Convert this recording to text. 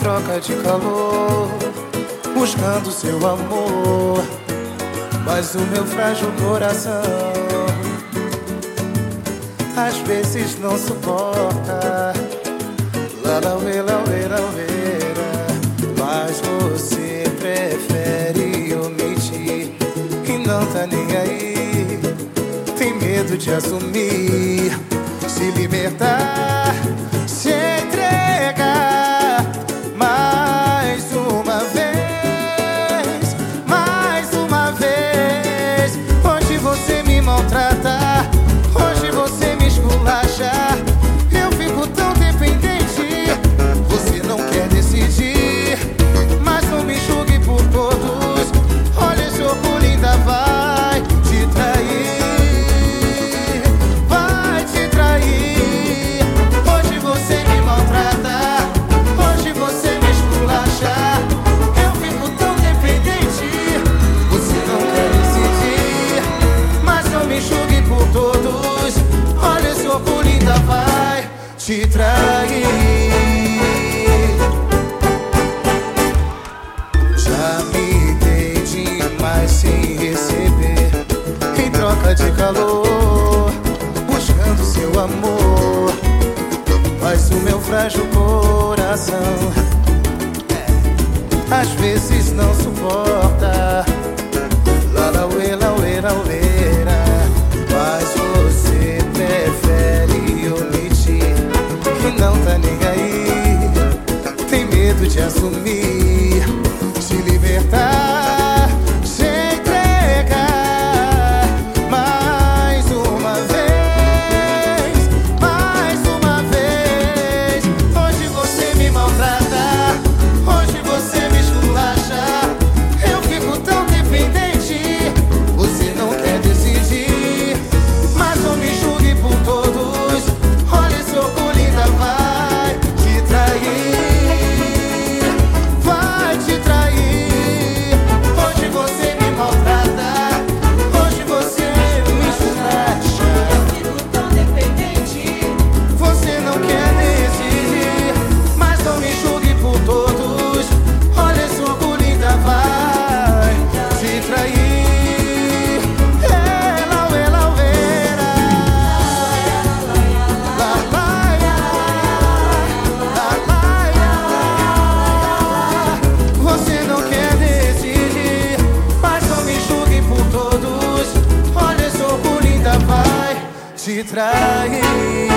troca de calor, buscando seu amor. Mas o meu frágil coração às vezes não suporta. Lá, lá, uê, lá, uê, lá, uê, Mas você prefere omitir e não tá nem aí. Tem medo de assumir, se libertar. Trair. Já me dei demais sem receber, em troca de calor, buscando seu amor. Mas o meu frágil coração, às vezes não suporta. La la uê, la uê, la uê. Te assumir, te trair.